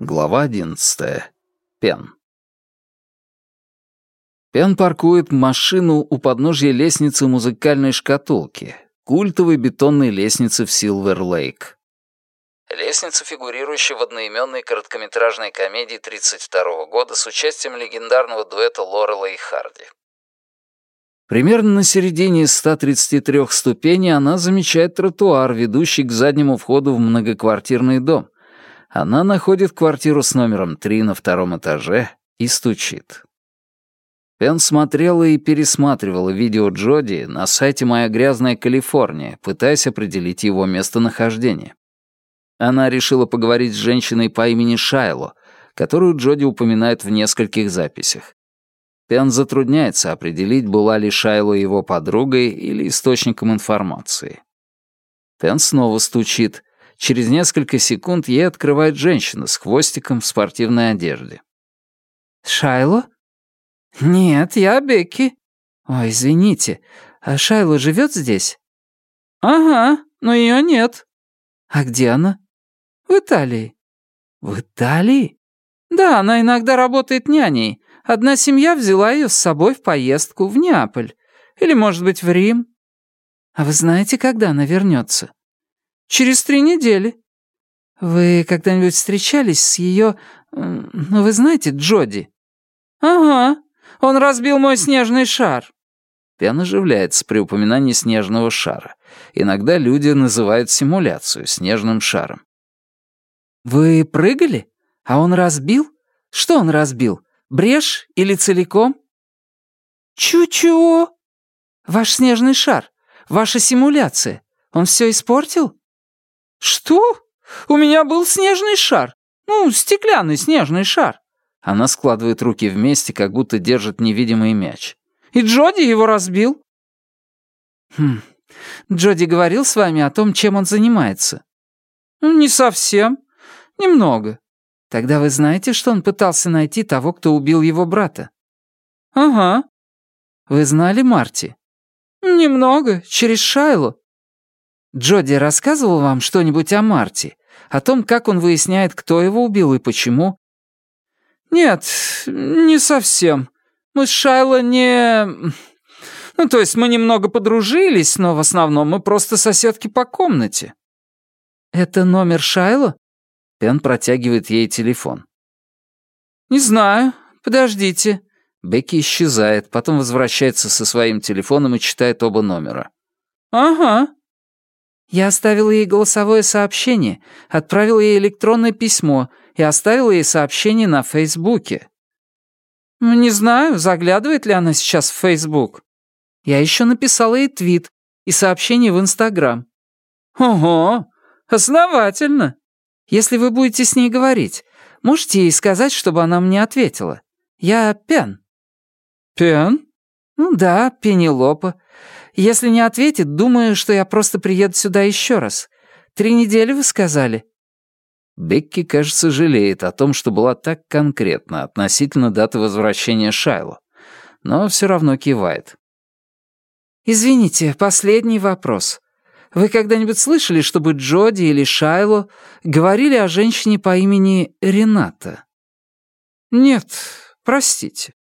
Глава одиннадцатая. Пен. Пен паркует машину у подножья лестницы музыкальной шкатулки, культовой бетонной лестницы в Силвер-Лейк. Лестница, фигурирующая в одноименной короткометражной комедии 1932 года с участием легендарного дуэта Лорела и Харди. Примерно на середине 133 ступеней она замечает тротуар, ведущий к заднему входу в многоквартирный дом. Она находит квартиру с номером 3 на втором этаже и стучит. Пен смотрела и пересматривала видео Джоди на сайте «Моя грязная Калифорния», пытаясь определить его местонахождение. Она решила поговорить с женщиной по имени Шайло, которую Джоди упоминает в нескольких записях. Пен затрудняется определить, была ли Шайло его подругой или источником информации. Пен снова стучит. Через несколько секунд ей открывает женщина с хвостиком в спортивной одежде. «Шайло?» «Нет, я Бекки». «Ой, извините, а Шайло живет здесь?» «Ага, но ее нет». «А где она?» «В Италии». «В Италии?» «Да, она иногда работает няней. Одна семья взяла ее с собой в поездку в Неаполь. Или, может быть, в Рим. А вы знаете, когда она вернется? Через три недели. Вы когда-нибудь встречались с ее... Ну, вы знаете, Джоди? Ага. Он разбил мой снежный шар. Пен оживляется при упоминании снежного шара. Иногда люди называют симуляцию снежным шаром. «Вы прыгали? А он разбил? Что он разбил? Брешь или целиком?» «Чу-чу!» «Ваш снежный шар, ваша симуляция. Он все испортил?» «Что? У меня был снежный шар. Ну, стеклянный снежный шар». Она складывает руки вместе, как будто держит невидимый мяч. «И Джоди его разбил». «Хм, Джоди говорил с вами о том, чем он занимается?» «Не совсем. Немного. Тогда вы знаете, что он пытался найти того, кто убил его брата? Ага. Вы знали Марти? Немного, через Шайло. Джоди рассказывал вам что-нибудь о Марти? О том, как он выясняет, кто его убил и почему? Нет, не совсем. Мы с Шайло не... Ну, то есть мы немного подружились, но в основном мы просто соседки по комнате. Это номер Шайло? Пен протягивает ей телефон. «Не знаю. Подождите». Бекки исчезает, потом возвращается со своим телефоном и читает оба номера. «Ага». Я оставила ей голосовое сообщение, отправила ей электронное письмо и оставила ей сообщение на Фейсбуке. «Не знаю, заглядывает ли она сейчас в Фейсбук». Я еще написала ей твит и сообщение в Инстаграм. «Ого, основательно». Если вы будете с ней говорить, можете ей сказать, чтобы она мне ответила. Я Пен». «Пен?» «Ну да, Пенелопа. Если не ответит, думаю, что я просто приеду сюда еще раз. Три недели, вы сказали?» Бекки, кажется, жалеет о том, что была так конкретна относительно даты возвращения Шайло, но все равно кивает. «Извините, последний вопрос. Вы когда-нибудь слышали, чтобы Джоди или Шайло говорили о женщине по имени Рената? Нет, простите.